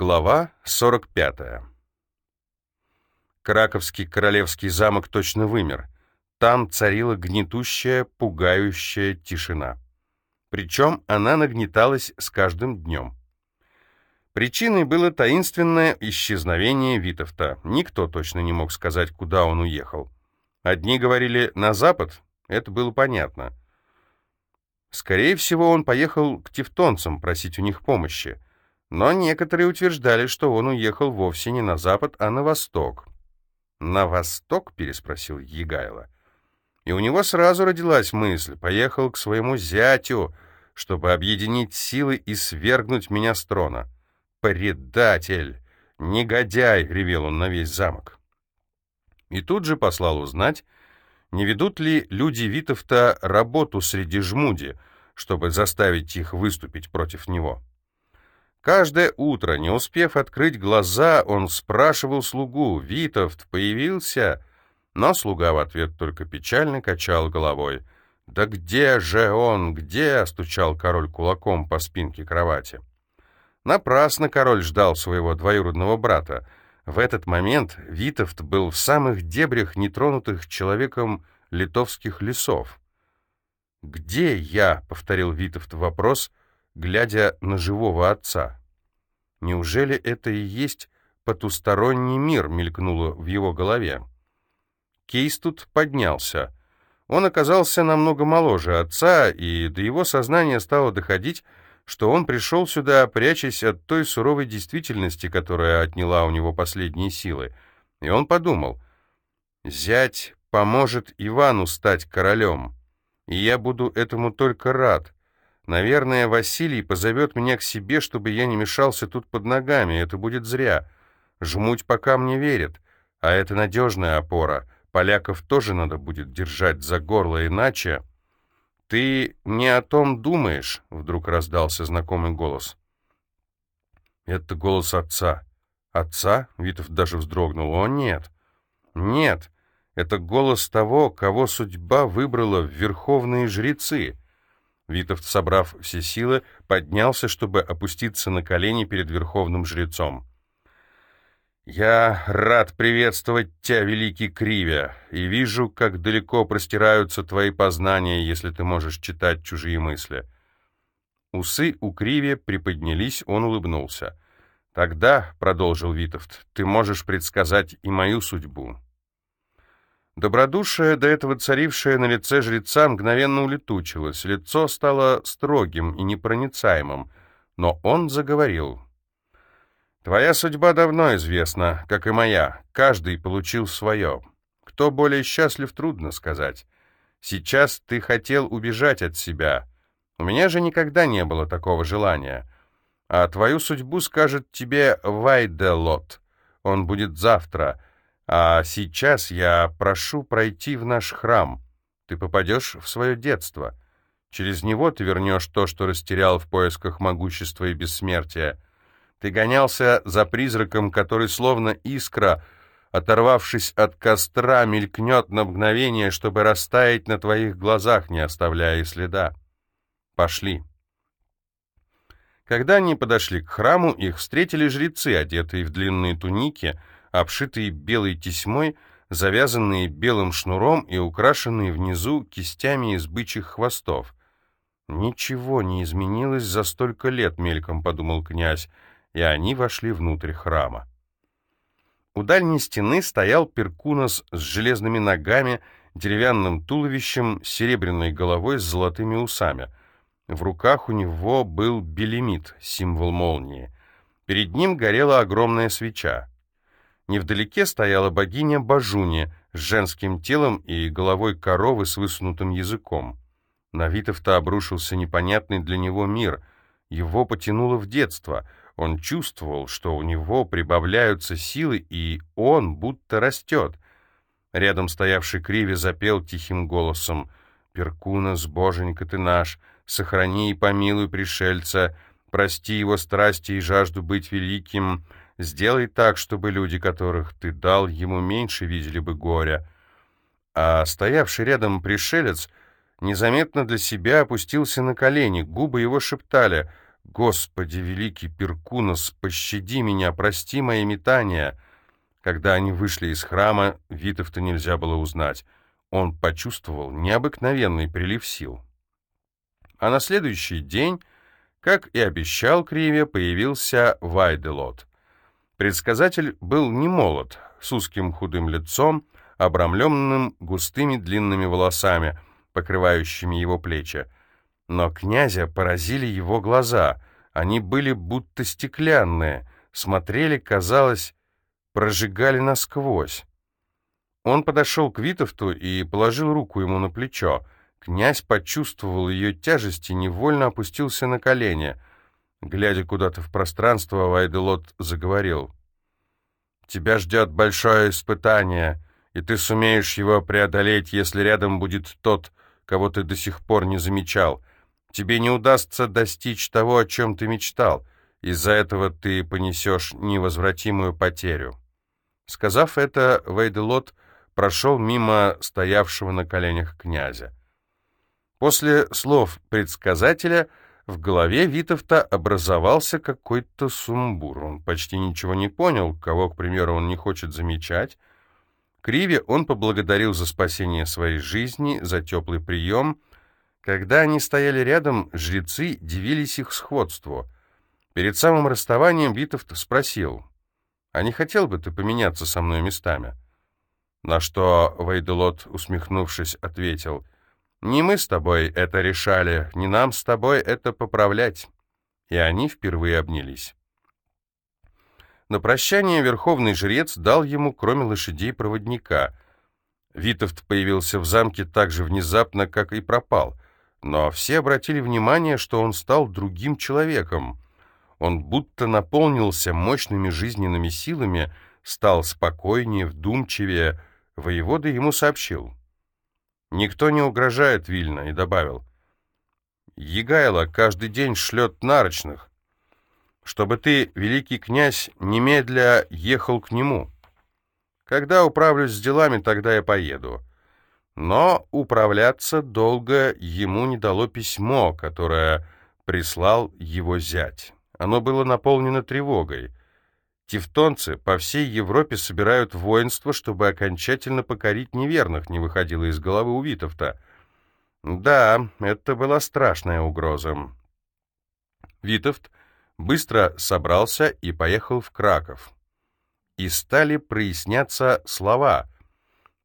Глава 45. Краковский королевский замок точно вымер. Там царила гнетущая, пугающая тишина. Причем она нагнеталась с каждым днем. Причиной было таинственное исчезновение Витовта. Никто точно не мог сказать, куда он уехал. Одни говорили «на запад», это было понятно. Скорее всего, он поехал к тевтонцам просить у них помощи. Но некоторые утверждали, что он уехал вовсе не на запад, а на восток. «На восток?» — переспросил Егайло. И у него сразу родилась мысль. Поехал к своему зятю, чтобы объединить силы и свергнуть меня с трона. «Предатель! Негодяй!» — ревел он на весь замок. И тут же послал узнать, не ведут ли люди Витовта работу среди жмуди, чтобы заставить их выступить против него. Каждое утро, не успев открыть глаза, он спрашивал слугу, «Витовт появился?» Но слуга в ответ только печально качал головой. «Да где же он? Где?» — стучал король кулаком по спинке кровати. Напрасно король ждал своего двоюродного брата. В этот момент Витовт был в самых дебрях нетронутых человеком литовских лесов. «Где я?» — повторил Витовт вопрос, глядя на живого отца. «Неужели это и есть потусторонний мир?» — мелькнуло в его голове. Кейс тут поднялся. Он оказался намного моложе отца, и до его сознания стало доходить, что он пришел сюда, прячась от той суровой действительности, которая отняла у него последние силы. И он подумал, «Зять поможет Ивану стать королем, и я буду этому только рад. Наверное, Василий позовет меня к себе, чтобы я не мешался тут под ногами. Это будет зря. Жмуть пока мне верит. А это надежная опора. Поляков тоже надо будет держать за горло, иначе... «Ты не о том думаешь?» — вдруг раздался знакомый голос. «Это голос отца». «Отца?» — Витов даже вздрогнул. «О, нет! Нет! Это голос того, кого судьба выбрала в верховные жрецы». Витовт, собрав все силы, поднялся, чтобы опуститься на колени перед верховным жрецом. «Я рад приветствовать тебя, великий Кривя, и вижу, как далеко простираются твои познания, если ты можешь читать чужие мысли». Усы у Кривя приподнялись, он улыбнулся. «Тогда, — продолжил Витовт, — ты можешь предсказать и мою судьбу». Добродушие, до этого царившее на лице жреца, мгновенно улетучилось. Лицо стало строгим и непроницаемым. Но он заговорил. «Твоя судьба давно известна, как и моя. Каждый получил свое. Кто более счастлив, трудно сказать. Сейчас ты хотел убежать от себя. У меня же никогда не было такого желания. А твою судьбу скажет тебе Вайделот. Он будет завтра». А сейчас я прошу пройти в наш храм. Ты попадешь в свое детство. Через него ты вернешь то, что растерял в поисках могущества и бессмертия. Ты гонялся за призраком, который словно искра, оторвавшись от костра, мелькнет на мгновение, чтобы растаять на твоих глазах, не оставляя следа. Пошли. Когда они подошли к храму, их встретили жрецы, одетые в длинные туники, обшитые белой тесьмой, завязанные белым шнуром и украшенные внизу кистями из бычьих хвостов. «Ничего не изменилось за столько лет», — мельком подумал князь, и они вошли внутрь храма. У дальней стены стоял Перкунос с железными ногами, деревянным туловищем, серебряной головой с золотыми усами. В руках у него был белемит, символ молнии. Перед ним горела огромная свеча. Невдалеке стояла богиня Бажуни с женским телом и головой коровы с высунутым языком. На Витовта обрушился непонятный для него мир. Его потянуло в детство. Он чувствовал, что у него прибавляются силы, и он будто растет. Рядом стоявший Криви запел тихим голосом «Перкунас, боженька ты наш, сохрани и помилуй пришельца, прости его страсти и жажду быть великим, Сделай так, чтобы люди, которых ты дал, ему меньше видели бы горя. А стоявший рядом пришелец незаметно для себя опустился на колени, губы его шептали «Господи, великий Перкунос, пощади меня, прости мои метания!» Когда они вышли из храма, Витовта нельзя было узнать. Он почувствовал необыкновенный прилив сил. А на следующий день, как и обещал Криве, появился Вайделот. Предсказатель был не молод, с узким худым лицом, обрамленным густыми длинными волосами, покрывающими его плечи. Но князя поразили его глаза. Они были будто стеклянные, смотрели, казалось, прожигали насквозь. Он подошел к Витовту и положил руку ему на плечо. Князь почувствовал ее тяжесть и невольно опустился на колени. Глядя куда-то в пространство, Вайделот заговорил. «Тебя ждет большое испытание, и ты сумеешь его преодолеть, если рядом будет тот, кого ты до сих пор не замечал. Тебе не удастся достичь того, о чем ты мечтал. Из-за этого ты понесешь невозвратимую потерю». Сказав это, Вейделот прошел мимо стоявшего на коленях князя. После слов предсказателя в голове Витовта образовался какой-то сумбур. Он почти ничего не понял, кого, к примеру, он не хочет замечать. Криве он поблагодарил за спасение своей жизни, за теплый прием. Когда они стояли рядом, жрецы дивились их сходству. Перед самым расставанием Витовт спросил, «А не хотел бы ты поменяться со мной местами?» На что Вейделот, усмехнувшись, ответил, «Не мы с тобой это решали, не нам с тобой это поправлять». И они впервые обнялись. На прощание верховный жрец дал ему, кроме лошадей, проводника. Витовт появился в замке так же внезапно, как и пропал, но все обратили внимание, что он стал другим человеком. Он будто наполнился мощными жизненными силами, стал спокойнее, вдумчивее, Воевода ему сообщил. «Никто не угрожает Вильно», и добавил. «Егайло каждый день шлет нарочных, чтобы ты, великий князь, немедля ехал к нему. Когда управлюсь с делами, тогда я поеду». Но управляться долго ему не дало письмо, которое прислал его зять. Оно было наполнено тревогой. Тевтонцы по всей Европе собирают воинство, чтобы окончательно покорить неверных, не выходило из головы у Витовта. Да, это была страшная угроза. Витовт быстро собрался и поехал в Краков. И стали проясняться слова,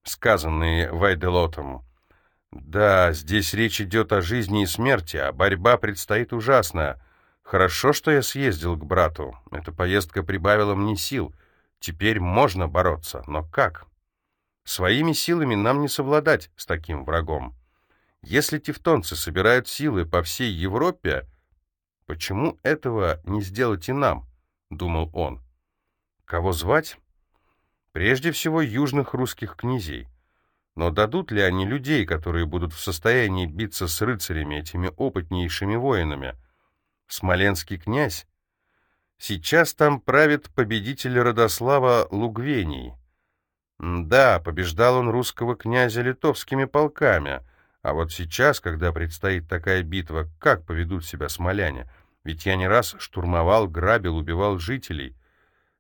сказанные Вайделотом. Да, здесь речь идет о жизни и смерти, а борьба предстоит ужасная — Хорошо, что я съездил к брату. Эта поездка прибавила мне сил. Теперь можно бороться. Но как? Своими силами нам не совладать с таким врагом. Если тевтонцы собирают силы по всей Европе, почему этого не сделать и нам? Думал он. Кого звать? Прежде всего, южных русских князей. Но дадут ли они людей, которые будут в состоянии биться с рыцарями, этими опытнейшими воинами? Смоленский князь. Сейчас там правит победитель Родослава Лугвений. Да, побеждал он русского князя литовскими полками, а вот сейчас, когда предстоит такая битва, как поведут себя смоляне? Ведь я не раз штурмовал, грабил, убивал жителей.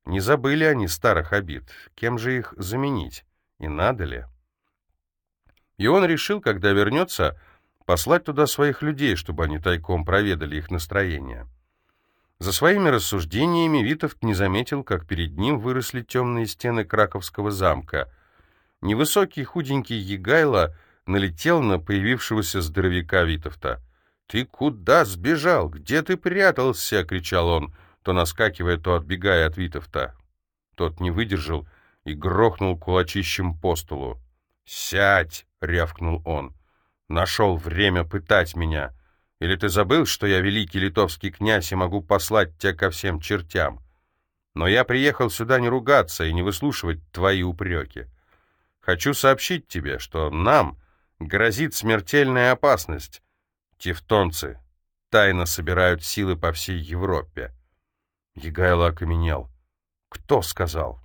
Не забыли они старых обид. Кем же их заменить? И надо ли? И он решил, когда вернется, послать туда своих людей, чтобы они тайком проведали их настроение. За своими рассуждениями Витовт не заметил, как перед ним выросли темные стены Краковского замка. Невысокий худенький Егайло налетел на появившегося здоровяка Витовта. «Ты куда сбежал? Где ты прятался?» — кричал он, то наскакивая, то отбегая от Витовта. Тот не выдержал и грохнул кулачищем по столу. «Сядь!» — рявкнул он нашел время пытать меня. Или ты забыл, что я великий литовский князь и могу послать тебя ко всем чертям? Но я приехал сюда не ругаться и не выслушивать твои упреки. Хочу сообщить тебе, что нам грозит смертельная опасность. Тевтонцы тайно собирают силы по всей Европе. Егайло окаменел. Кто сказал?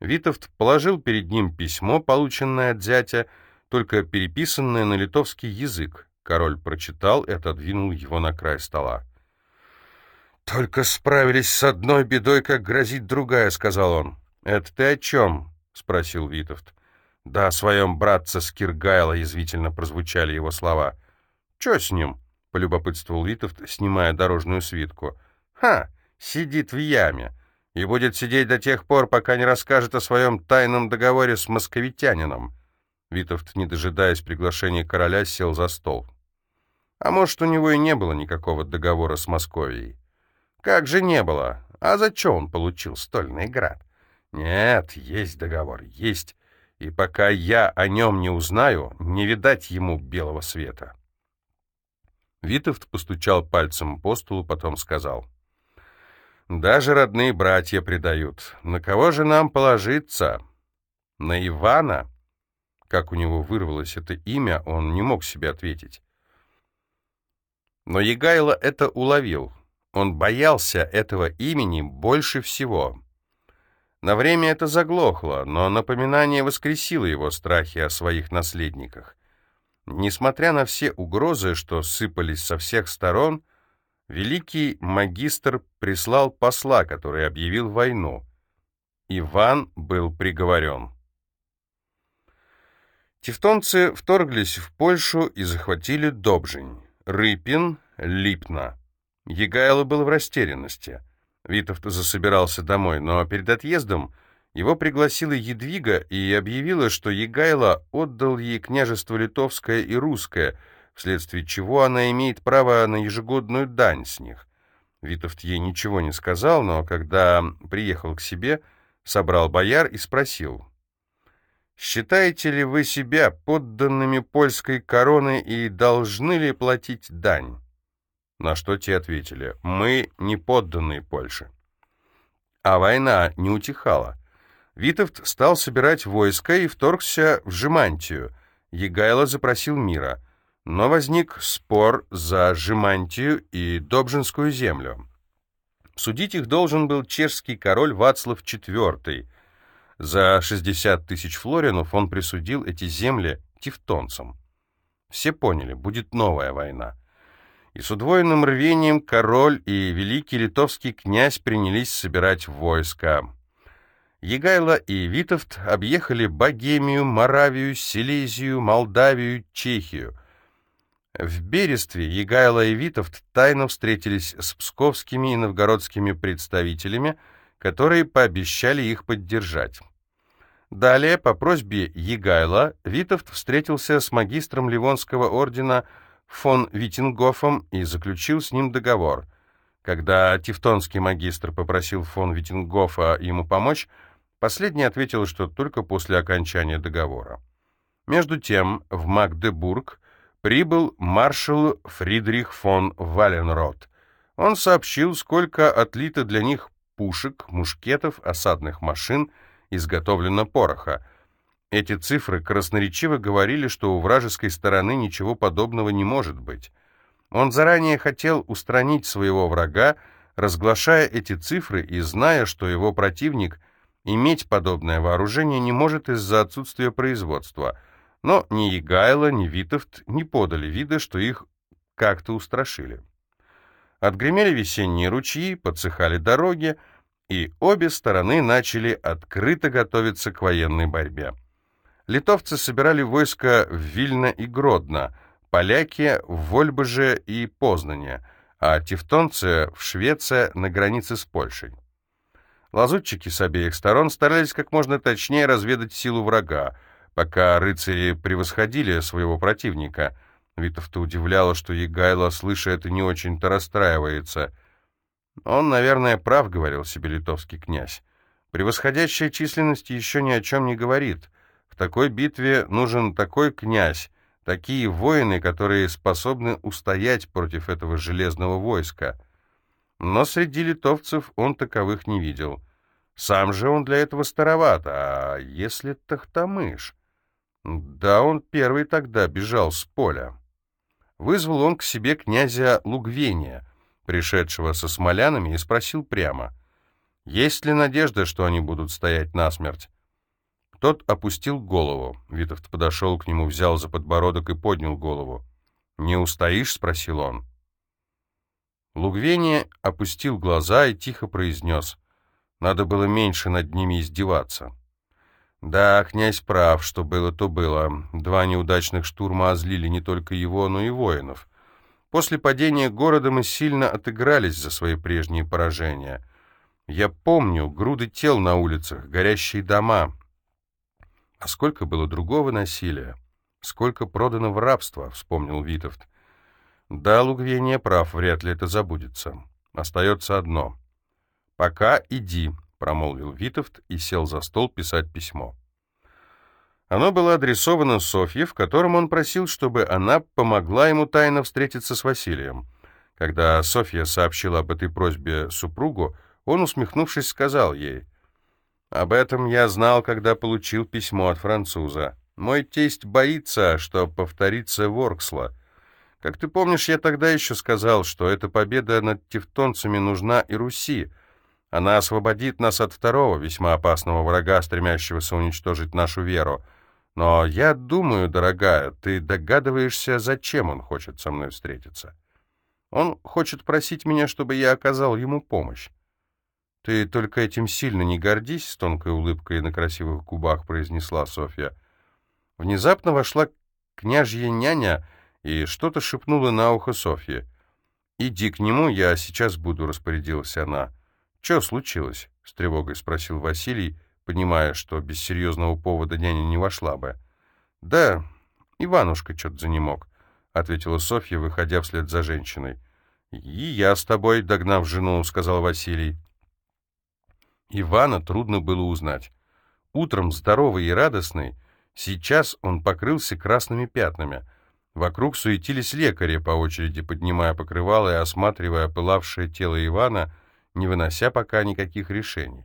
Витовт положил перед ним письмо, полученное от зятя, только переписанное на литовский язык. Король прочитал и отодвинул его на край стола. «Только справились с одной бедой, как грозит другая», — сказал он. «Это ты о чем?» — спросил Витовт. «Да, о своем братце Скиргайла», — язвительно прозвучали его слова. «Че с ним?» — полюбопытствовал Витовт, снимая дорожную свитку. «Ха! Сидит в яме и будет сидеть до тех пор, пока не расскажет о своем тайном договоре с московитянином». Витовт, не дожидаясь приглашения короля, сел за стол. А может, у него и не было никакого договора с Московией. Как же не было? А за что он получил стольный град? Нет, есть договор, есть. И пока я о нем не узнаю, не видать ему белого света. Витовт постучал пальцем по столу, потом сказал. «Даже родные братья предают. На кого же нам положиться? На Ивана?» Как у него вырвалось это имя, он не мог себе ответить. Но Егайло это уловил. Он боялся этого имени больше всего. На время это заглохло, но напоминание воскресило его страхи о своих наследниках. Несмотря на все угрозы, что сыпались со всех сторон, великий магистр прислал посла, который объявил войну. Иван был приговорен. Тевтонцы вторглись в Польшу и захватили Добжень, Рыпин, Липна. Егайло был в растерянности. Витовт засобирался домой, но перед отъездом его пригласила Едвига и объявила, что Егайло отдал ей княжество Литовское и Русское, вследствие чего она имеет право на ежегодную дань с них. Витовт ей ничего не сказал, но когда приехал к себе, собрал бояр и спросил, «Считаете ли вы себя подданными польской короны и должны ли платить дань?» На что те ответили, мы не подданные Польше. А война не утихала. Витовт стал собирать войска и вторгся в Жемантию. Егайло запросил мира, но возник спор за Жемантию и Добжинскую землю. Судить их должен был чешский король Вацлав IV. За 60 тысяч флоринов он присудил эти земли тевтонцам. Все поняли, будет новая война и с удвоенным рвением король и великий литовский князь принялись собирать войска. Егайло и Витовт объехали Богемию, Моравию, Силезию, Молдавию, Чехию. В Берестве Егайло и Витовт тайно встретились с псковскими и новгородскими представителями, которые пообещали их поддержать. Далее, по просьбе Егайла, Витовт встретился с магистром Ливонского ордена фон Витингофом и заключил с ним договор. Когда тевтонский магистр попросил фон Витингофа ему помочь, последний ответил, что только после окончания договора. Между тем в Магдебург прибыл маршал Фридрих фон Валенрот. Он сообщил, сколько отлито для них пушек, мушкетов, осадных машин, изготовлено пороха — эти цифры красноречиво говорили, что у вражеской стороны ничего подобного не может быть. Он заранее хотел устранить своего врага, разглашая эти цифры и зная, что его противник иметь подобное вооружение не может из-за отсутствия производства. Но ни Егайло, ни Витовт не подали вида, что их как-то устрашили. Отгремели весенние ручьи, подсыхали дороги, и обе стороны начали открыто готовиться к военной борьбе. Литовцы собирали войска в Вильно и Гродно, поляки в Вольбаже и Познане, а тевтонцы в Швеции на границе с Польшей. Лазутчики с обеих сторон старались как можно точнее разведать силу врага, пока рыцари превосходили своего противника. Витов-то удивляло, что Егайло, слыша это, не очень-то расстраивается. Он, наверное, прав, говорил себе литовский князь. Превосходящая численность еще ни о чем не говорит. В такой битве нужен такой князь, такие воины, которые способны устоять против этого железного войска. Но среди литовцев он таковых не видел. Сам же он для этого староват, а если Тахтамыш? Да, он первый тогда бежал с поля. Вызвал он к себе князя Лугвения, пришедшего со смолянами, и спросил прямо, есть ли надежда, что они будут стоять насмерть? Тот опустил голову. Витовт подошел к нему, взял за подбородок и поднял голову. «Не устоишь?» — спросил он. Лугвения опустил глаза и тихо произнес. Надо было меньше над ними издеваться. Да, князь прав, что было, то было. Два неудачных штурма озлили не только его, но и воинов. После падения города мы сильно отыгрались за свои прежние поражения. Я помню груды тел на улицах, горящие дома. А сколько было другого насилия? Сколько продано в рабство, вспомнил Витовт. Да, Лугвения прав, вряд ли это забудется. Остается одно. «Пока иди», — промолвил Витовт и сел за стол писать письмо. Оно было адресовано Софье, в котором он просил, чтобы она помогла ему тайно встретиться с Василием. Когда Софья сообщила об этой просьбе супругу, он, усмехнувшись, сказал ей, «Об этом я знал, когда получил письмо от француза. Мой тесть боится, что повторится Ворксла. Как ты помнишь, я тогда еще сказал, что эта победа над тевтонцами нужна и Руси. Она освободит нас от второго весьма опасного врага, стремящегося уничтожить нашу веру. Но я думаю, дорогая, ты догадываешься, зачем он хочет со мной встретиться. Он хочет просить меня, чтобы я оказал ему помощь. Ты только этим сильно не гордись, с тонкой улыбкой на красивых губах произнесла Софья. Внезапно вошла княжья няня и что-то шепнула на ухо Софье. «Иди к нему, я сейчас буду», — распорядилась она. «Че случилось?» — с тревогой спросил Василий, понимая, что без серьезного повода няня не вошла бы. «Да, Иванушка что-то занемог», — ответила Софья, выходя вслед за женщиной. «И я с тобой, догнав жену», — сказал Василий. Ивана трудно было узнать. Утром здоровый и радостный, сейчас он покрылся красными пятнами — Вокруг суетились лекари, по очереди поднимая покрывало и осматривая пылавшее тело Ивана, не вынося пока никаких решений.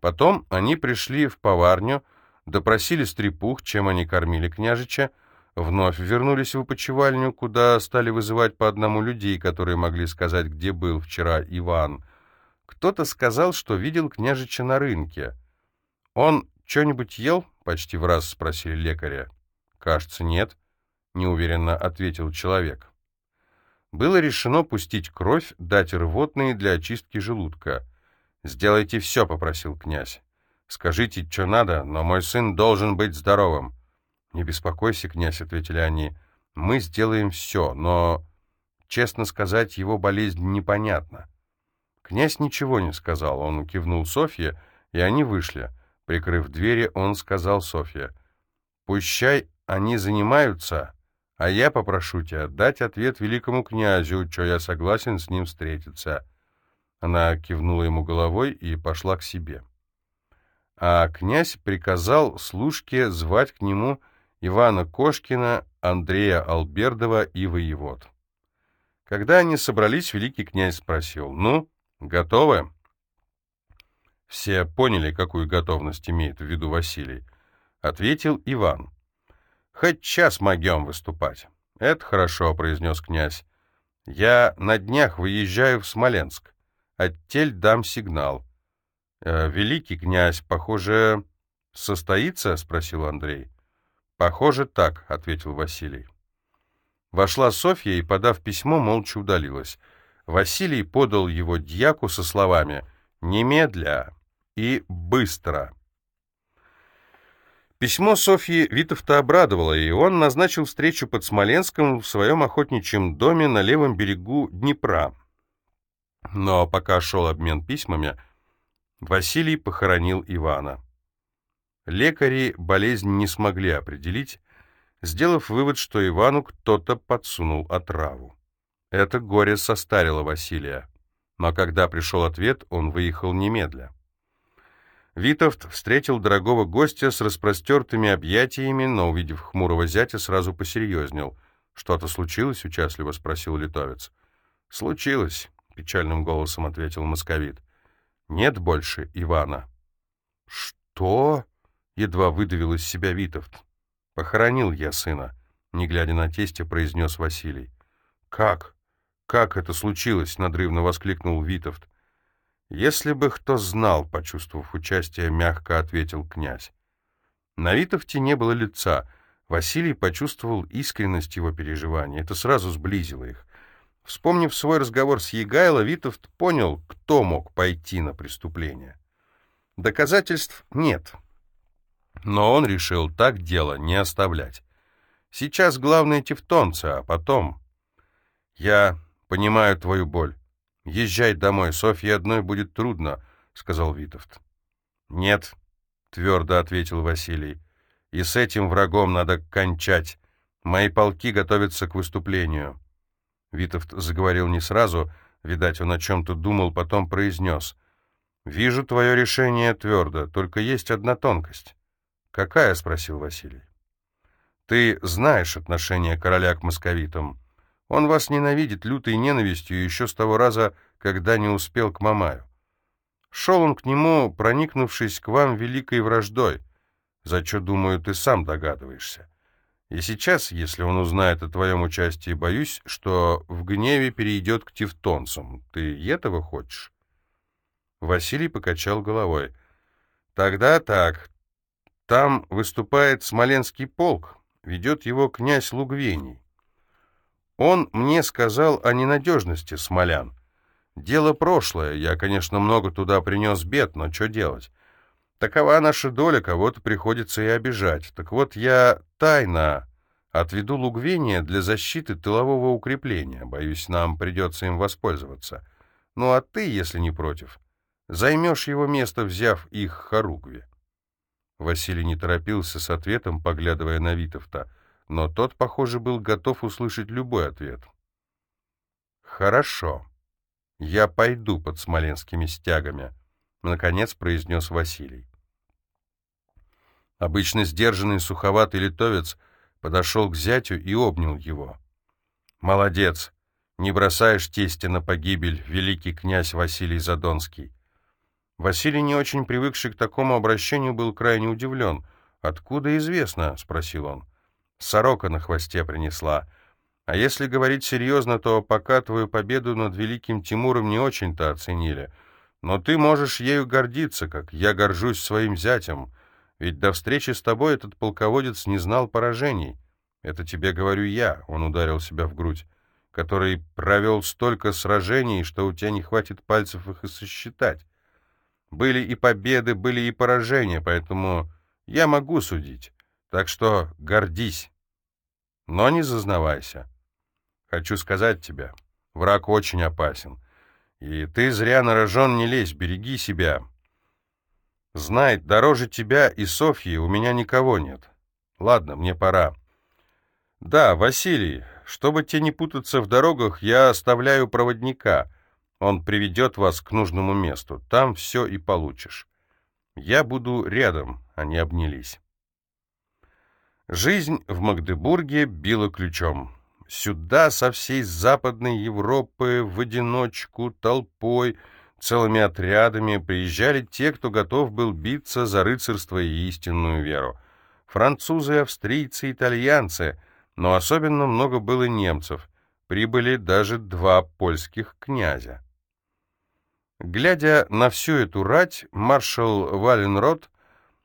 Потом они пришли в поварню, допросили стрепух, чем они кормили княжича, вновь вернулись в опочивальню, куда стали вызывать по одному людей, которые могли сказать, где был вчера Иван. Кто-то сказал, что видел княжича на рынке. «Он что-нибудь ел?» — почти в раз спросили лекаря. «Кажется, нет». — неуверенно ответил человек. Было решено пустить кровь, дать рвотные для очистки желудка. «Сделайте все», — попросил князь. «Скажите, что надо, но мой сын должен быть здоровым». «Не беспокойся, князь», — ответили они. «Мы сделаем все, но, честно сказать, его болезнь непонятна». Князь ничего не сказал, он кивнул Софье, и они вышли. Прикрыв двери, он сказал Софье, «Пущай они занимаются, а я попрошу тебя дать ответ великому князю, что я согласен с ним встретиться». Она кивнула ему головой и пошла к себе. А князь приказал служке звать к нему Ивана Кошкина, Андрея Албердова и воевод. Когда они собрались, великий князь спросил, «Ну, готовы?» Все поняли, какую готовность имеет в виду Василий. Ответил Иван. Хоть час могем выступать. Это хорошо, произнес князь. Я на днях выезжаю в Смоленск. Оттель дам сигнал. Э, великий князь, похоже, состоится? спросил Андрей. Похоже, так, ответил Василий. Вошла Софья и, подав письмо, молча удалилась. Василий подал его дьяку со словами «немедля» и «быстро». Письмо Софьи Витовта обрадовало, и он назначил встречу под Смоленском в своем охотничьем доме на левом берегу Днепра. Но пока шел обмен письмами, Василий похоронил Ивана. Лекари болезнь не смогли определить, сделав вывод, что Ивану кто-то подсунул отраву. Это горе состарило Василия, но когда пришел ответ, он выехал немедля. Витовт встретил дорогого гостя с распростертыми объятиями, но, увидев хмурого зятя, сразу посерьезнел. «Что-то случилось?» — участливо спросил литовец. «Случилось», — печальным голосом ответил московит. «Нет больше Ивана». «Что?» — едва выдавил из себя Витовт. «Похоронил я сына», — не глядя на тестя, произнес Василий. «Как? Как это случилось?» — надрывно воскликнул Витовт. «Если бы кто знал», — почувствовав участие, мягко ответил князь. На Витовте не было лица. Василий почувствовал искренность его переживаний. Это сразу сблизило их. Вспомнив свой разговор с Егайло, Витовт понял, кто мог пойти на преступление. Доказательств нет. Но он решил так дело не оставлять. Сейчас главное тевтонцы, а потом... Я понимаю твою боль. Езжай домой, Софье одной будет трудно, — сказал Витовт. Нет, — твердо ответил Василий, — и с этим врагом надо кончать. Мои полки готовятся к выступлению. Витовт заговорил не сразу, видать, он о чем-то думал, потом произнес. «Вижу твое решение твердо, только есть одна тонкость». «Какая?» — спросил Василий. «Ты знаешь отношение короля к московитам. Он вас ненавидит лютой ненавистью еще с того раза, когда не успел к Мамаю. Шел он к нему, проникнувшись к вам великой враждой, за что, думаю, ты сам догадываешься. И сейчас, если он узнает о твоем участии, боюсь, что в гневе перейдет к тевтонцам. Ты этого хочешь?» Василий покачал головой. «Тогда так. Там выступает Смоленский полк, ведет его князь Лугвений. Он мне сказал о ненадежности смолян. Дело прошлое, я, конечно, много туда принес бед, но что делать? Такова наша доля, кого-то приходится и обижать. Так вот, я тайно отведу Лугвения для защиты тылового укрепления. Боюсь, нам придется им воспользоваться. Ну а ты, если не против, займешь его место, взяв их Харугве. Василий не торопился с ответом, поглядывая на Витовта, но тот, похоже, был готов услышать любой ответ. «Хорошо. Я пойду под смоленскими стягами», — наконец произнес Василий. Обычно сдержанный суховатый литовец подошел к зятю и обнял его. «Молодец! Не бросаешь тестя на погибель, великий князь Василий Задонский!» Василий, не очень привыкший к такому обращению, был крайне удивлен. «Откуда известно?» — спросил он. «Сорока на хвосте принесла. А если говорить серьезно, то пока твою победу над великим Тимуром не очень-то оценили. Но ты можешь ею гордиться, как я горжусь своим зятем. Ведь до встречи с тобой этот полководец не знал поражений. Это тебе говорю я, — он ударил себя в грудь, — который провел столько сражений, что у тебя не хватит пальцев их и сосчитать. Были и победы, были и поражения, поэтому я могу судить. Так что гордись, но не зазнавайся. Хочу сказать тебе, враг очень опасен. И ты зря на не лезь, береги себя. Знает, дороже тебя и Софьи у меня никого нет. Ладно, мне пора. Да, Василий, чтобы тебе не путаться в дорогах, я оставляю проводника. Он приведет вас к нужному месту. Там все и получишь. Я буду рядом, они обнялись. Жизнь в Магдебурге била ключом. Сюда со всей Западной Европы в одиночку, толпой — Целыми отрядами приезжали те, кто готов был биться за рыцарство и истинную веру. Французы, австрийцы, итальянцы, но особенно много было немцев. Прибыли даже два польских князя. Глядя на всю эту рать, маршал Валенрод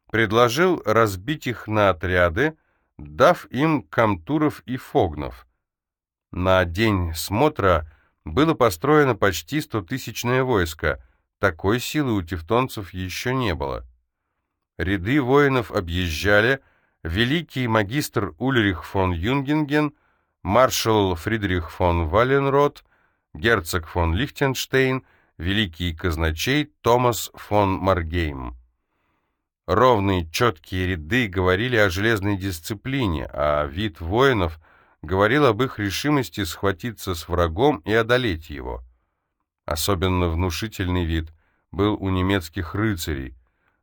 предложил разбить их на отряды, дав им камтуров и фогнов. На день смотра было построено почти стотысячное войско. Такой силы у тевтонцев еще не было. Ряды воинов объезжали великий магистр Ульрих фон Юнгенген, маршал Фридрих фон Валенрот, герцог фон Лихтенштейн, великий казначей Томас фон Маргейм. Ровные четкие ряды говорили о железной дисциплине, а вид воинов — говорил об их решимости схватиться с врагом и одолеть его. Особенно внушительный вид был у немецких рыцарей,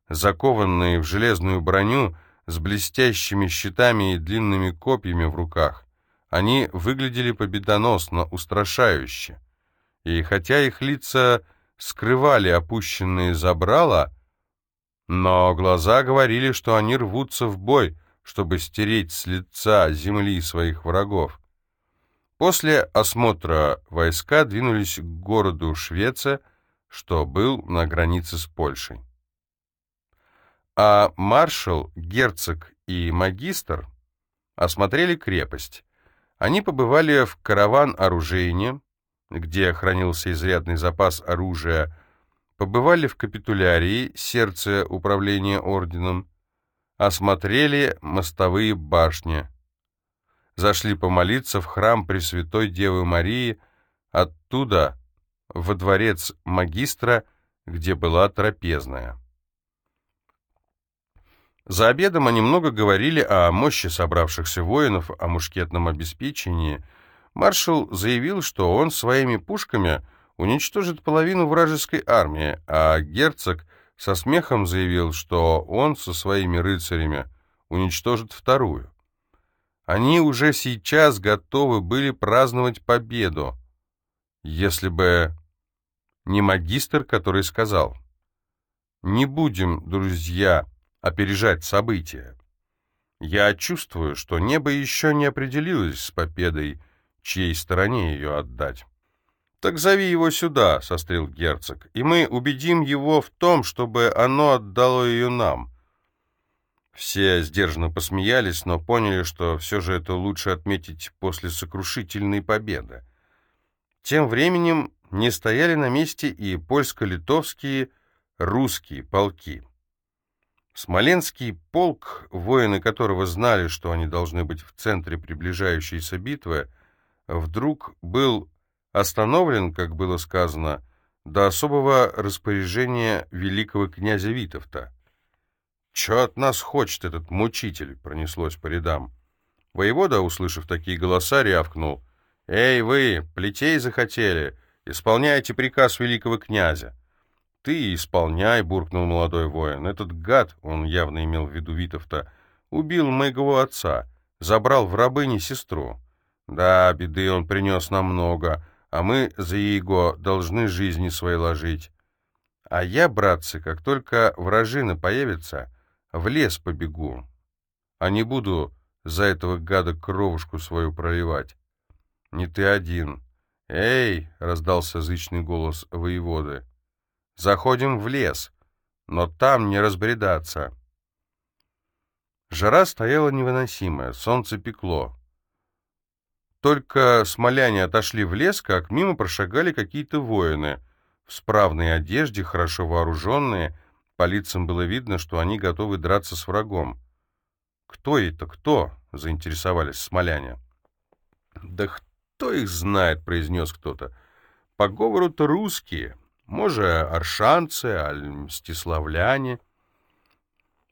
закованные в железную броню с блестящими щитами и длинными копьями в руках. Они выглядели победоносно, устрашающе. И хотя их лица скрывали опущенные забрала, но глаза говорили, что они рвутся в бой, чтобы стереть с лица земли своих врагов. После осмотра войска двинулись к городу Швеция, что был на границе с Польшей. А маршал, герцог и магистр осмотрели крепость. Они побывали в караван-оружейне, где хранился изрядный запас оружия, побывали в капитулярии, сердце управления орденом, осмотрели мостовые башни, зашли помолиться в храм Пресвятой Девы Марии, оттуда во дворец магистра, где была трапезная. За обедом они много говорили о мощи собравшихся воинов, о мушкетном обеспечении. Маршал заявил, что он своими пушками уничтожит половину вражеской армии, а герцог со смехом заявил, что он со своими рыцарями уничтожит вторую. Они уже сейчас готовы были праздновать победу, если бы не магистр, который сказал, «Не будем, друзья, опережать события. Я чувствую, что небо еще не определилось с победой, чьей стороне ее отдать». «Так зови его сюда», — сострил герцог, — «и мы убедим его в том, чтобы оно отдало ее нам». Все сдержанно посмеялись, но поняли, что все же это лучше отметить после сокрушительной победы. Тем временем не стояли на месте и польско-литовские русские полки. Смоленский полк, воины которого знали, что они должны быть в центре приближающейся битвы, вдруг был остановлен, как было сказано, до особого распоряжения великого князя Витовта. «Че от нас хочет этот мучитель?» — пронеслось по рядам. Воевода, услышав такие голоса, рявкнул. «Эй, вы, плетей захотели! Исполняйте приказ великого князя!» «Ты исполняй!» — буркнул молодой воин. «Этот гад, — он явно имел в виду Витовта, — убил моего отца, забрал в рабыни сестру. Да, беды он принес нам много, а мы за его должны жизни свои ложить. А я, братцы, как только вражина появится, в лес побегу, а не буду за этого гада кровушку свою проливать. Не ты один. «Эй!» — раздался зычный голос воеводы. «Заходим в лес, но там не разбредаться». Жара стояла невыносимая, солнце пекло. Только смоляне отошли в лес, как мимо прошагали какие-то воины в справной одежде, хорошо вооруженные, по лицам было видно, что они готовы драться с врагом. «Кто это, кто?» — заинтересовались смоляне. «Да кто их знает?» — произнес кто-то. «По говору-то русские. Может, аршанцы, аль мстиславляне».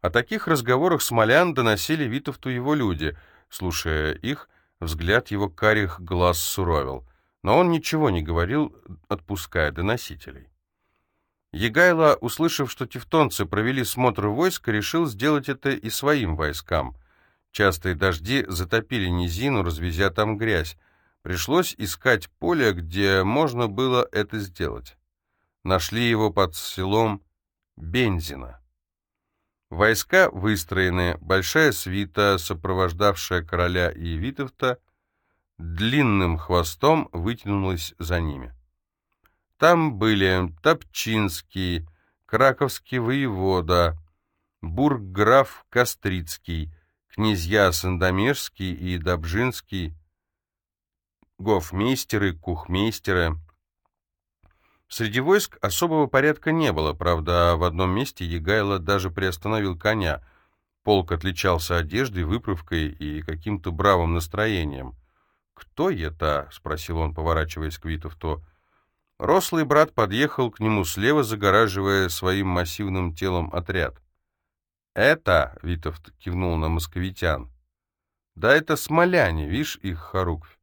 О таких разговорах смолян доносили Витовту его люди. Слушая их, взгляд его карих глаз суровил. Но он ничего не говорил, отпуская доносителей. Егайло, услышав, что тевтонцы провели смотр войска, решил сделать это и своим войскам. Частые дожди затопили низину, развезя там грязь. Пришлось искать поле, где можно было это сделать. Нашли его под селом Бензина. Войска выстроены, большая свита, сопровождавшая короля и Витовта, длинным хвостом вытянулась за ними. Там были Топчинский, Краковский воевода, бургграф Кострицкий, князья Сандомирский и Добжинский, гофмейстеры, кухмейстеры. Среди войск особого порядка не было, правда, в одном месте Егайло даже приостановил коня. Полк отличался одеждой, выправкой и каким-то бравым настроением. «Кто это?» — спросил он, поворачиваясь к Витовту. Рослый брат подъехал к нему слева, загораживая своим массивным телом отряд. «Это», — Витовт кивнул на московитян, — «да это смоляне, видишь их хоруквь».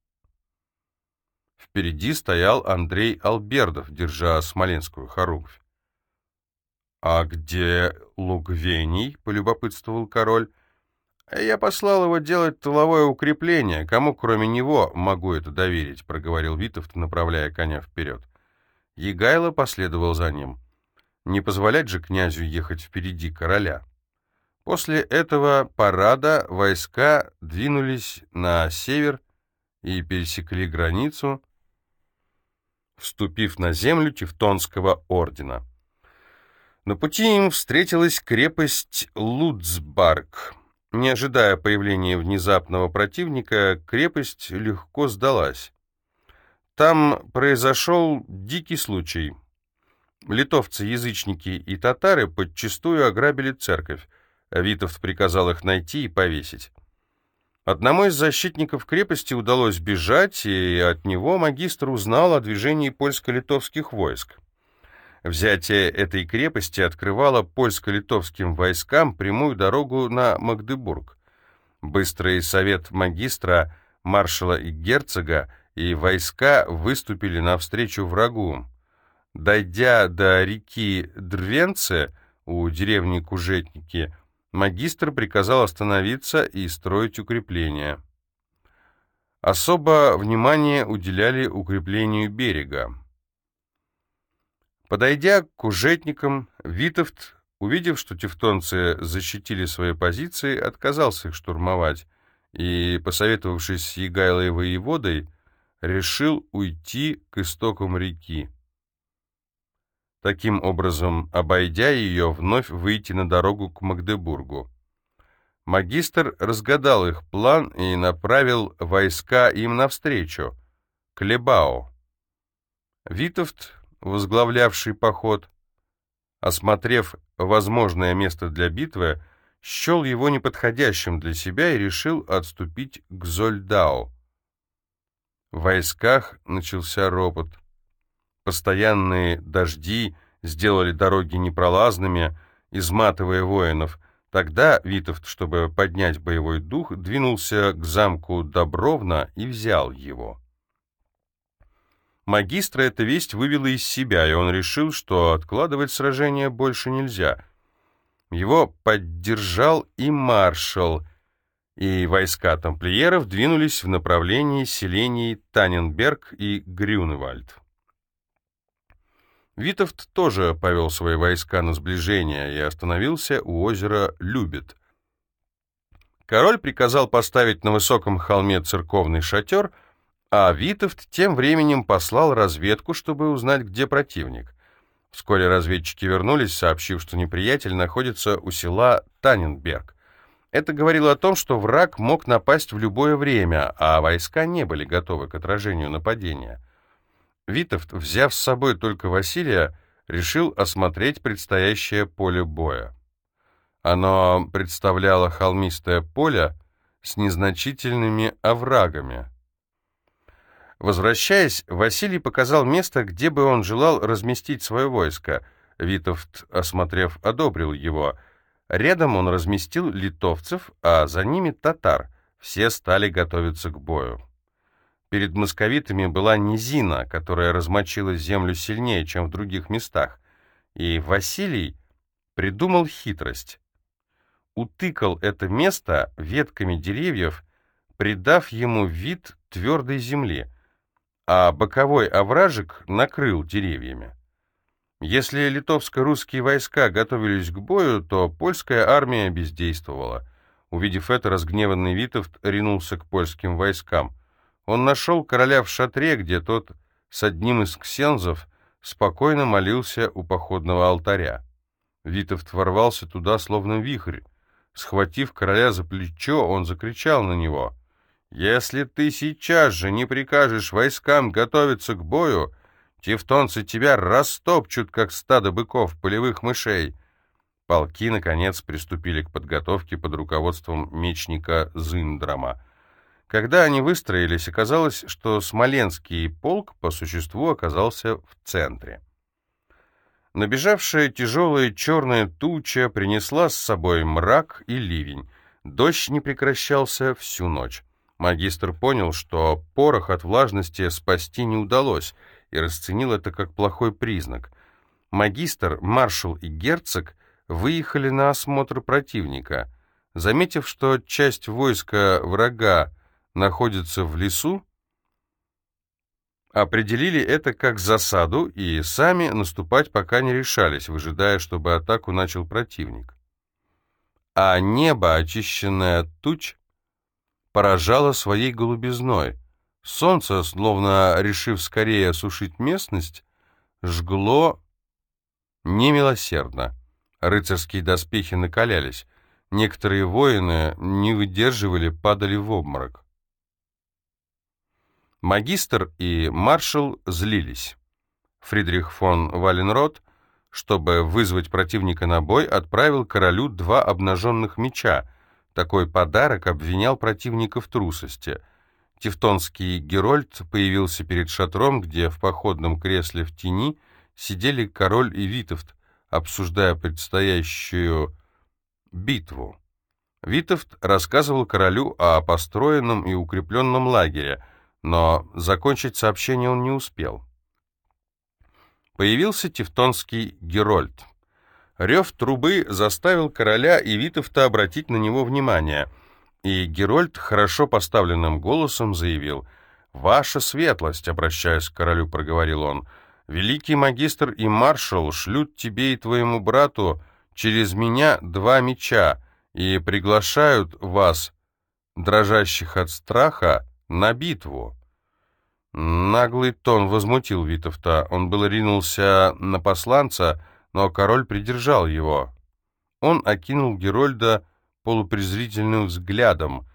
Впереди стоял Андрей Албердов, держа смоленскую хоруквь. «А где Лугвений?» — полюбопытствовал король. «Я послал его делать тыловое укрепление. Кому, кроме него, могу это доверить?» — проговорил Витовт, направляя коня вперед. Егайло последовал за ним. Не позволять же князю ехать впереди короля. После этого парада войска двинулись на север и пересекли границу, вступив на землю Тевтонского ордена. На пути им встретилась крепость Луцбарг. Не ожидая появления внезапного противника, крепость легко сдалась. Там произошел дикий случай. Литовцы, язычники и татары подчистую ограбили церковь. Витовт приказал их найти и повесить. Одному из защитников крепости удалось бежать, и от него магистр узнал о движении польско-литовских войск. Взятие этой крепости открывало польско-литовским войскам прямую дорогу на Магдебург. Быстрый совет магистра, маршала и герцога и войска выступили навстречу врагу. Дойдя до реки Дрвенце у деревни Кужетники, магистр приказал остановиться и строить укрепления. Особо внимание уделяли укреплению берега. Подойдя к кужетникам, Витовт, увидев, что тевтонцы защитили свои позиции, отказался их штурмовать и, посоветовавшись с Егайлой воеводой, решил уйти к истокам реки. Таким образом, обойдя ее, вновь выйти на дорогу к Магдебургу. Магистр разгадал их план и направил войска им навстречу, к Лебао. Витовт возглавлявший поход, осмотрев возможное место для битвы, счел его неподходящим для себя и решил отступить к Зольдау. В войсках начался ропот. Постоянные дожди сделали дороги непролазными, изматывая воинов. Тогда Витовт, чтобы поднять боевой дух, двинулся к замку Добровна и взял его. Магистра эта весть вывела из себя, и он решил, что откладывать сражение больше нельзя. Его поддержал и маршал, и войска тамплиеров двинулись в направлении селений Таненберг и Грюневальд. Витовт тоже повел свои войска на сближение и остановился у озера Любит. Король приказал поставить на высоком холме церковный шатер — а Витовт тем временем послал разведку, чтобы узнать, где противник. Вскоре разведчики вернулись, сообщив, что неприятель находится у села Таненберг. Это говорило о том, что враг мог напасть в любое время, а войска не были готовы к отражению нападения. Витовт, взяв с собой только Василия, решил осмотреть предстоящее поле боя. Оно представляло холмистое поле с незначительными оврагами. Возвращаясь, Василий показал место, где бы он желал разместить свое войско. Витовт, осмотрев, одобрил его. Рядом он разместил литовцев, а за ними татар. Все стали готовиться к бою. Перед московитами была низина, которая размочила землю сильнее, чем в других местах. И Василий придумал хитрость. Утыкал это место ветками деревьев, придав ему вид твердой земли — а боковой овражек накрыл деревьями. Если литовско-русские войска готовились к бою, то польская армия бездействовала. Увидев это, разгневанный Витовт ринулся к польским войскам. Он нашел короля в шатре, где тот с одним из ксензов спокойно молился у походного алтаря. Витовт ворвался туда, словно вихрь. Схватив короля за плечо, он закричал на него — если ты сейчас же не прикажешь войскам готовиться к бою, тевтонцы тебя растопчут, как стадо быков, полевых мышей. Полки, наконец, приступили к подготовке под руководством мечника Зындрама. Когда они выстроились, оказалось, что Смоленский полк по существу оказался в центре. Набежавшая тяжелая черная туча принесла с собой мрак и ливень. Дождь не прекращался всю ночь. Магистр понял, что порох от влажности спасти не удалось, и расценил это как плохой признак. Магистр, маршал и герцог выехали на осмотр противника. Заметив, что часть войска врага находится в лесу, определили это как засаду и сами наступать пока не решались, выжидая, чтобы атаку начал противник. А небо, очищенное от туч, поражало своей голубизной. Солнце, словно решив скорее осушить местность, жгло немилосердно. Рыцарские доспехи накалялись. Некоторые воины не выдерживали, падали в обморок. Магистр и маршал злились. Фридрих фон Валенрод, чтобы вызвать противника на бой, отправил королю два обнаженных меча. Такой подарок обвинял противника в трусости. Тевтонский Герольд появился перед шатром, где в походном кресле в тени сидели король и Витовт, обсуждая предстоящую битву. Витовт рассказывал королю о построенном и укрепленном лагере — но закончить сообщение он не успел. Появился тевтонский Герольд. Рев трубы заставил короля и Витовта обратить на него внимание, и Герольд хорошо поставленным голосом заявил «Ваша светлость», обращаясь к королю, проговорил он, «великий магистр и маршал шлют тебе и твоему брату через меня два меча и приглашают вас, дрожащих от страха, на битву». Наглый тон возмутил Витовта. Он было ринулся на посланца, но король придержал его. Он окинул Герольда полупрезрительным взглядом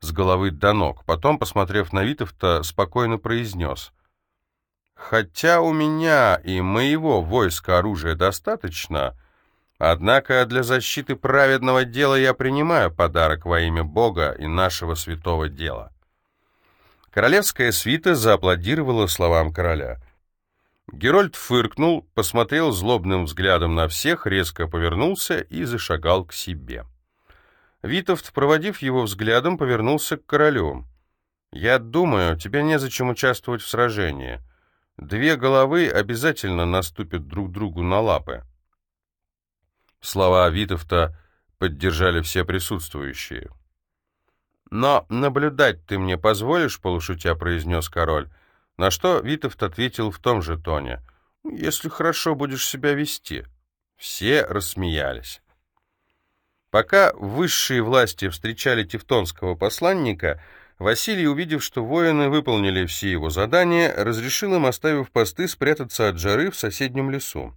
с головы до ног. Потом, посмотрев на Витовта, спокойно произнес. «Хотя у меня и моего войска оружия достаточно, однако для защиты праведного дела я принимаю подарок во имя Бога и нашего святого дела». Королевская свита зааплодировала словам короля. Герольд фыркнул, посмотрел злобным взглядом на всех, резко повернулся и зашагал к себе. Витовт, проводив его взглядом, повернулся к королю. «Я думаю, тебе незачем участвовать в сражении. Две головы обязательно наступят друг другу на лапы». Слова Витовта поддержали все присутствующие. «Но наблюдать ты мне позволишь?» — полушутя произнес король. На что Витовт ответил в том же тоне. «Если хорошо будешь себя вести». Все рассмеялись. Пока высшие власти встречали тевтонского посланника, Василий, увидев, что воины выполнили все его задания, разрешил им, оставив посты, спрятаться от жары в соседнем лесу.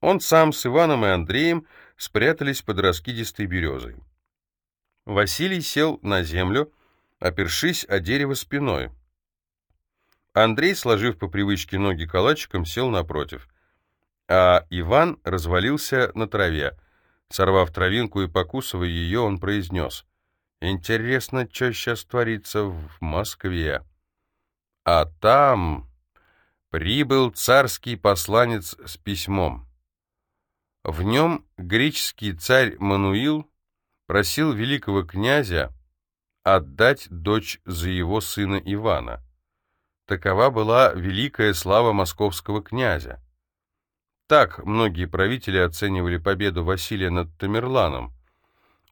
Он сам с Иваном и Андреем спрятались под раскидистой березой. Василий сел на землю, опершись о дерево спиной. Андрей, сложив по привычке ноги калачиком, сел напротив. А Иван развалился на траве. Сорвав травинку и покусывая ее, он произнес. «Интересно, что сейчас творится в Москве?» А там прибыл царский посланец с письмом. В нем греческий царь Мануил просил великого князя отдать дочь за его сына Ивана. Такова была великая слава московского князя. Так многие правители оценивали победу Василия над Тамерланом.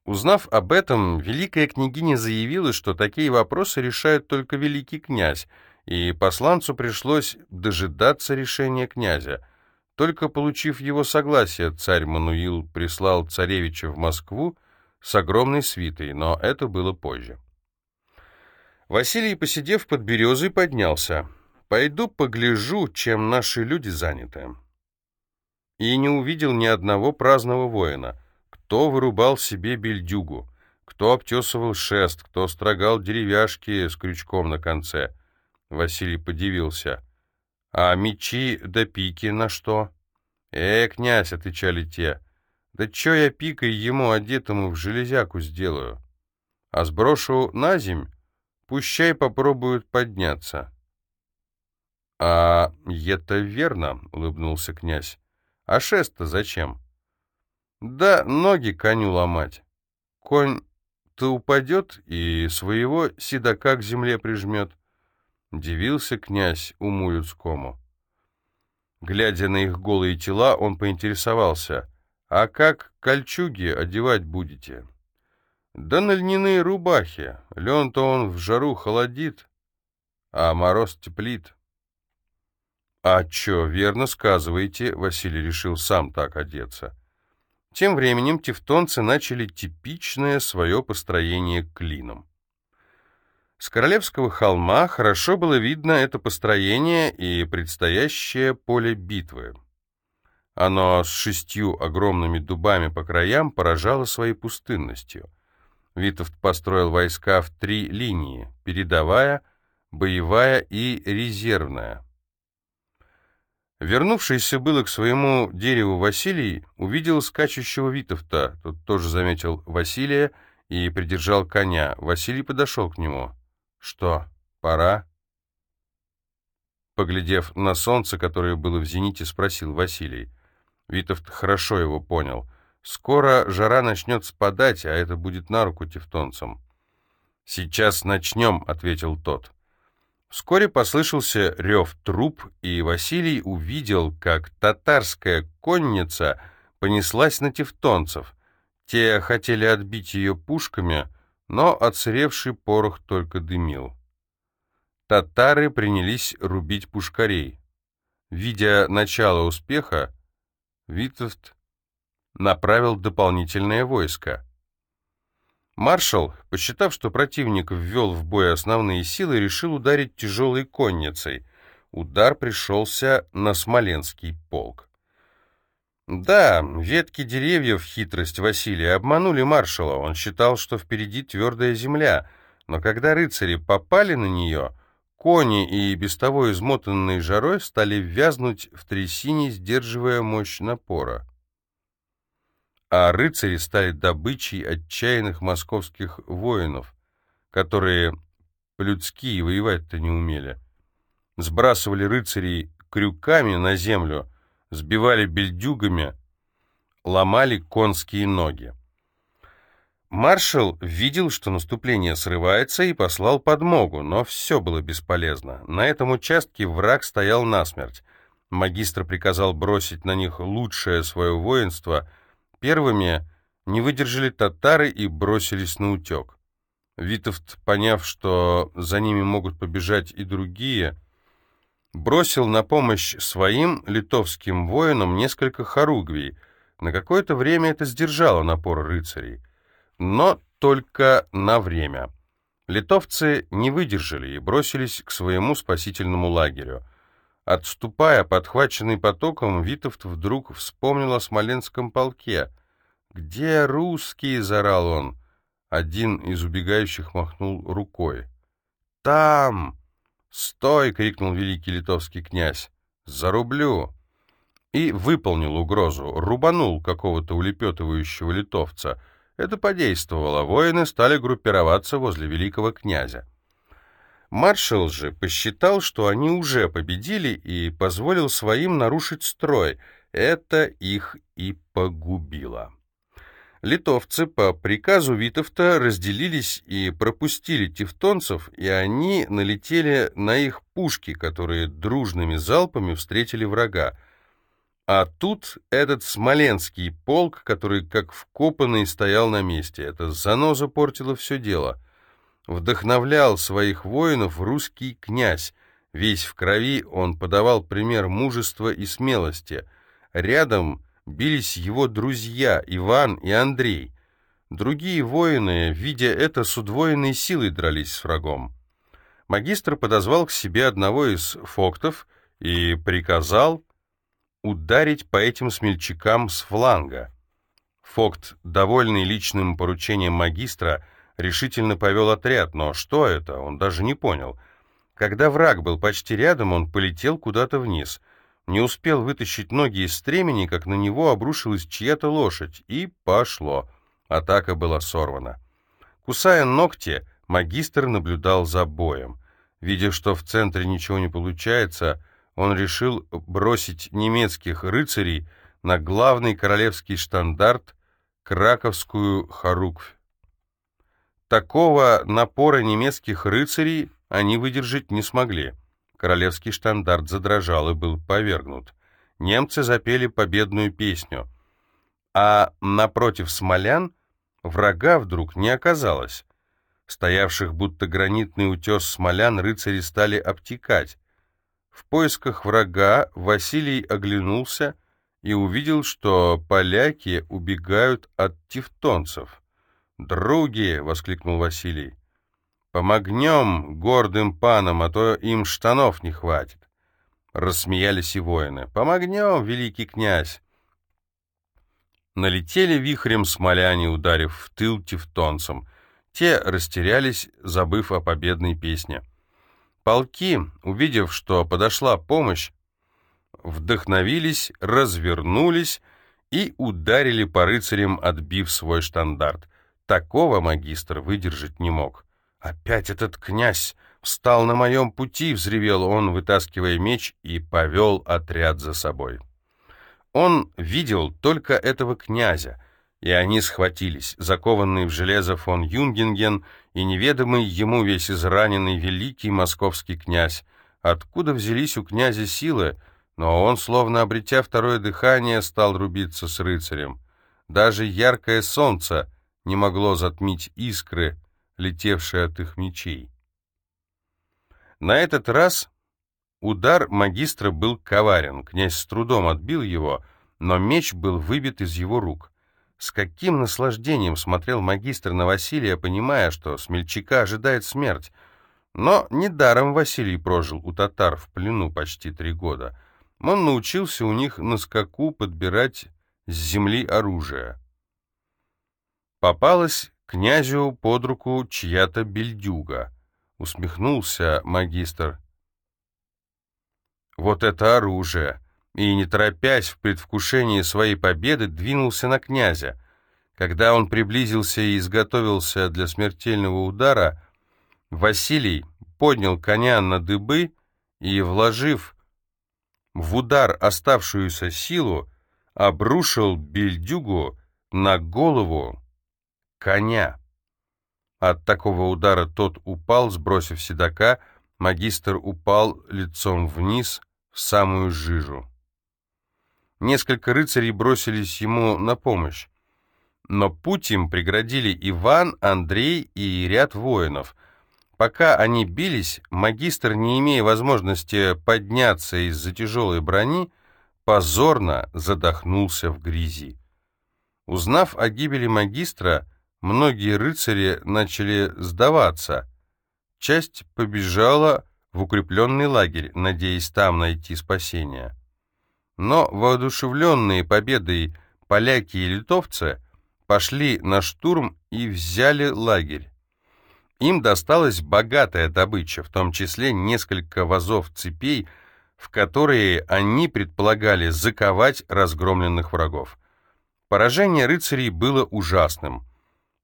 Узнав об этом, великая княгиня заявила, что такие вопросы решает только великий князь, и посланцу пришлось дожидаться решения князя. Только получив его согласие, царь Мануил прислал царевича в Москву с огромной свитой, но это было позже. Василий, посидев под березой, поднялся. «Пойду погляжу, чем наши люди заняты». И не увидел ни одного праздного воина. Кто вырубал себе бельдюгу, кто обтесывал шест, кто строгал деревяшки с крючком на конце. Василий подивился. «А мечи да пики на что?» «Э, князь», — отвечали те, да чё я пикой ему, одетому в железяку, сделаю? А сброшу на земь, пущай попробуют подняться. — А это верно, — улыбнулся князь. — А шест-то зачем? — Да ноги коню ломать. Конь-то упадет и своего седока к земле прижмет. Дивился князь уму людскому. Глядя на их голые тела, он поинтересовался — а как кольчуги одевать будете? Да на льняные рубахи. Лен-то он в жару холодит, а мороз теплит. А чё, верно сказываете, Василий решил сам так одеться. Тем временем тевтонцы начали типичное свое построение клином. С Королевского холма хорошо было видно это построение и предстоящее поле битвы. Оно с шестью огромными дубами по краям поражало своей пустынностью. Витовт построил войска в три линии, передовая, боевая и резервная. Вернувшийся было к своему дереву Василий увидел скачущего Витовта. Тот тоже заметил Василия и придержал коня. Василий подошел к нему. «Что, пора?» Поглядев на солнце, которое было в зените, спросил Василий. Витовт хорошо его понял. «Скоро жара начнет спадать, а это будет на руку тевтонцам». «Сейчас начнем», — ответил тот. Вскоре послышался рев труп, и Василий увидел, как татарская конница понеслась на тевтонцев. Те хотели отбить ее пушками, но отсыревший порох только дымил. Татары принялись рубить пушкарей. Видя начало успеха, Витовт направил дополнительное войско. Маршал, посчитав, что противник ввел в бой основные силы, решил ударить тяжелой конницей. Удар пришелся на Смоленский полк. Да, ветки деревьев, хитрость Василия, обманули маршала. Он считал, что впереди твердая земля, но когда рыцари попали на нее, кони и без того измотанные жарой стали вязнуть в трясине, сдерживая мощь напора а рыцари стали добычей отчаянных московских воинов, которые по-людски воевать-то не умели. Сбрасывали рыцарей крюками на землю, сбивали бельдюгами, ломали конские ноги. Маршал видел, что наступление срывается, и послал подмогу, но все было бесполезно. На этом участке враг стоял насмерть. Магистр приказал бросить на них лучшее свое воинство — Первыми не выдержали татары и бросились на утек. Витовт, поняв, что за ними могут побежать и другие, бросил на помощь своим литовским воинам несколько хоругвий. На какое-то время это сдержало напор рыцарей. Но только на время. Литовцы не выдержали и бросились к своему спасительному лагерю. Отступая, подхваченный потоком, Витовт вдруг вспомнил о Смоленском полке. «Где русские?» — зарал он. Один из убегающих махнул рукой. «Там!» «Стой!» — крикнул великий литовский князь. «Зарублю!» И выполнил угрозу, рубанул какого-то улепетывающего литовца. Это подействовало, воины стали группироваться возле великого князя. Маршал же посчитал, что они уже победили и позволил своим нарушить строй. Это их и погубило. Литовцы по приказу Витовта разделились и пропустили тевтонцев, и они налетели на их пушки, которые дружными залпами встретили врага. А тут этот смоленский полк, который как вкопанный стоял на месте. Это заноза портила все дело вдохновлял своих воинов русский князь. Весь в крови он подавал пример мужества и смелости. Рядом бились его друзья Иван и Андрей. Другие воины, видя это, с удвоенной силой дрались с врагом. Магистр подозвал к себе одного из фоктов и приказал ударить по этим смельчакам с фланга. Фокт, довольный личным поручением магистра, решительно повел отряд, но что это, он даже не понял. Когда враг был почти рядом, он полетел куда-то вниз. Не успел вытащить ноги из стремени, как на него обрушилась чья-то лошадь, и пошло. Атака была сорвана. Кусая ногти, магистр наблюдал за боем. Видя, что в центре ничего не получается, он решил бросить немецких рыцарей на главный королевский штандарт Краковскую Харуквь. Такого напора немецких рыцарей они выдержать не смогли. Королевский штандарт задрожал и был повергнут. Немцы запели победную песню. А напротив смолян врага вдруг не оказалось. Стоявших будто гранитный утес смолян рыцари стали обтекать. В поисках врага Василий оглянулся и увидел, что поляки убегают от тевтонцев. «Други!» — воскликнул Василий. «Помогнем гордым панам, а то им штанов не хватит!» Рассмеялись и воины. «Помогнем, великий князь!» Налетели вихрем смоляне, ударив в тыл тевтонцам. Те растерялись, забыв о победной песне. Полки, увидев, что подошла помощь, вдохновились, развернулись и ударили по рыцарям, отбив свой штандарт. Такого магистр выдержать не мог. «Опять этот князь встал на моем пути!» — взревел он, вытаскивая меч, и повел отряд за собой. Он видел только этого князя, и они схватились, закованный в железо фон Юнгенген и неведомый ему весь израненный великий московский князь. Откуда взялись у князя силы, но он, словно обретя второе дыхание, стал рубиться с рыцарем. Даже яркое солнце не могло затмить искры, летевшие от их мечей. На этот раз удар магистра был коварен, князь с трудом отбил его, но меч был выбит из его рук. С каким наслаждением смотрел магистр на Василия, понимая, что смельчака ожидает смерть. Но недаром Василий прожил у татар в плену почти три года. Он научился у них на скаку подбирать с земли оружие. Попалась князю под руку чья-то бельдюга. Усмехнулся магистр. Вот это оружие! И, не торопясь в предвкушении своей победы, двинулся на князя. Когда он приблизился и изготовился для смертельного удара, Василий поднял коня на дыбы и, вложив в удар оставшуюся силу, обрушил бельдюгу на голову коня. От такого удара тот упал, сбросив седока, магистр упал лицом вниз в самую жижу. Несколько рыцарей бросились ему на помощь. Но путь им преградили Иван, Андрей и ряд воинов. Пока они бились, магистр, не имея возможности подняться из-за тяжелой брони, позорно задохнулся в грязи. Узнав о гибели магистра, многие рыцари начали сдаваться. Часть побежала в укрепленный лагерь, надеясь там найти спасение. Но воодушевленные победой поляки и литовцы пошли на штурм и взяли лагерь. Им досталась богатая добыча, в том числе несколько вазов цепей, в которые они предполагали заковать разгромленных врагов. Поражение рыцарей было ужасным.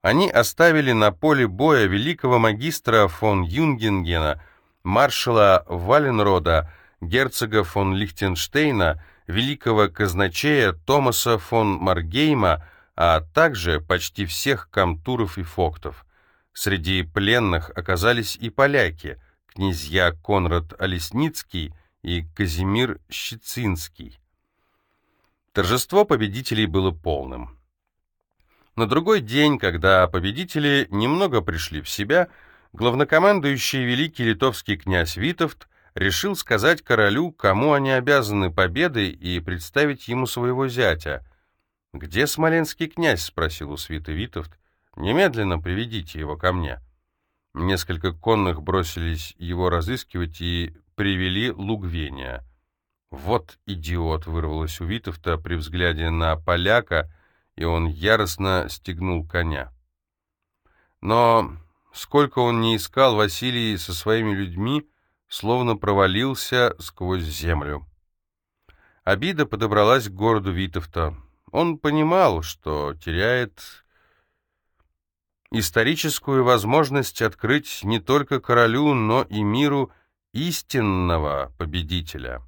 Они оставили на поле боя великого магистра фон Юнгенгена, маршала Валенрода, герцога фон Лихтенштейна великого казначея Томаса фон Маргейма, а также почти всех камтуров и фоктов. Среди пленных оказались и поляки, князья Конрад Олесницкий и Казимир Щецинский. Торжество победителей было полным. На другой день, когда победители немного пришли в себя, главнокомандующий великий литовский князь Витовт решил сказать королю, кому они обязаны победой, и представить ему своего зятя. «Где смоленский князь?» — спросил у свиты Витовт. «Немедленно приведите его ко мне». Несколько конных бросились его разыскивать и привели Лугвения. «Вот идиот!» — вырвалось у Витовта при взгляде на поляка, и он яростно стегнул коня. Но сколько он не искал Василий со своими людьми, словно провалился сквозь землю. Обида подобралась к городу Витовта. Он понимал, что теряет историческую возможность открыть не только королю, но и миру истинного победителя.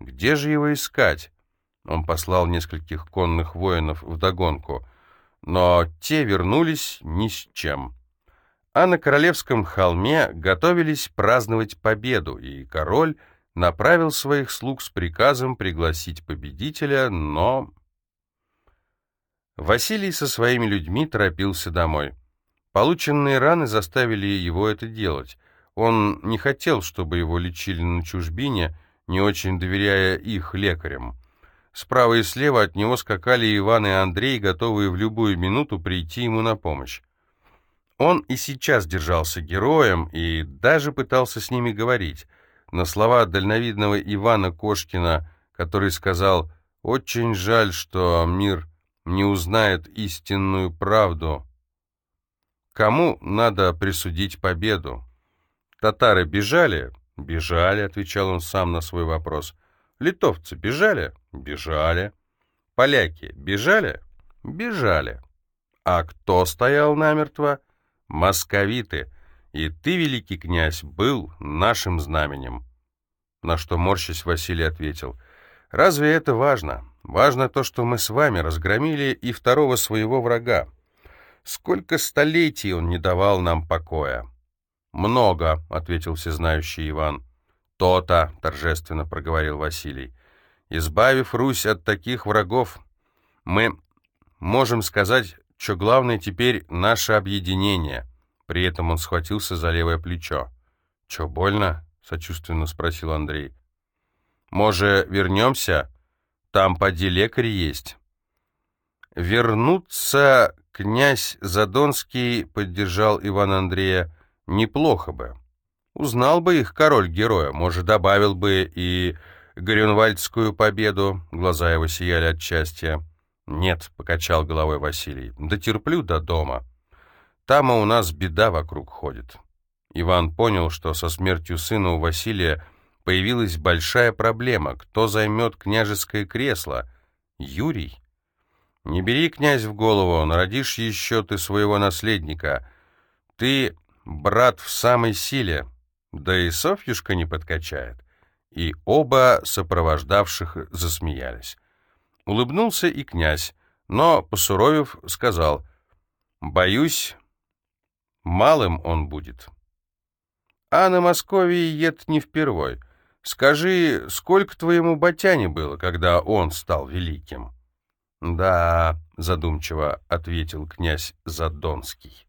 Где же его искать? Он послал нескольких конных воинов вдогонку, но те вернулись ни с чем а на Королевском холме готовились праздновать победу, и король направил своих слуг с приказом пригласить победителя, но... Василий со своими людьми торопился домой. Полученные раны заставили его это делать. Он не хотел, чтобы его лечили на чужбине, не очень доверяя их лекарям. Справа и слева от него скакали Иван и Андрей, готовые в любую минуту прийти ему на помощь. Он и сейчас держался героем и даже пытался с ними говорить. На слова дальновидного Ивана Кошкина, который сказал «Очень жаль, что мир не узнает истинную правду». Кому надо присудить победу? Татары бежали? Бежали, отвечал он сам на свой вопрос. Литовцы бежали? Бежали. Поляки бежали? Бежали. А кто стоял намертво? Московиты. И ты, великий князь, был нашим знаменем. На что, морщись, Василий ответил, «Разве это важно? Важно то, что мы с вами разгромили и второго своего врага. Сколько столетий он не давал нам покоя!» «Много», — ответил всезнающий Иван. «То-то», — торжественно проговорил Василий. «Избавив Русь от таких врагов, мы можем сказать, что главное теперь наше объединение». При этом он схватился за левое плечо. «Че, больно?» — сочувственно спросил Андрей. «Може, вернемся? Там поди лекарь есть». «Вернуться, князь Задонский», — поддержал Иван Андрея, — «неплохо бы. Узнал бы их король-героя, может, добавил бы и Грюнвальдскую победу». Глаза его сияли от счастья. «Нет», — покачал головой Василий, — «дотерплю до дома. Там у нас беда вокруг ходит». Иван понял, что со смертью сына у Василия появилась большая проблема. Кто займет княжеское кресло? Юрий? Не бери, князь, в голову, народишь еще ты своего наследника. Ты брат в самой силе, да и Софьюшка не подкачает. И оба сопровождавших засмеялись. Улыбнулся и князь, но, посуровев, сказал, «Боюсь, малым он будет». А на Московии ед не впервой. Скажи, сколько твоему батяне было, когда он стал великим?» «Да», — задумчиво ответил князь Задонский.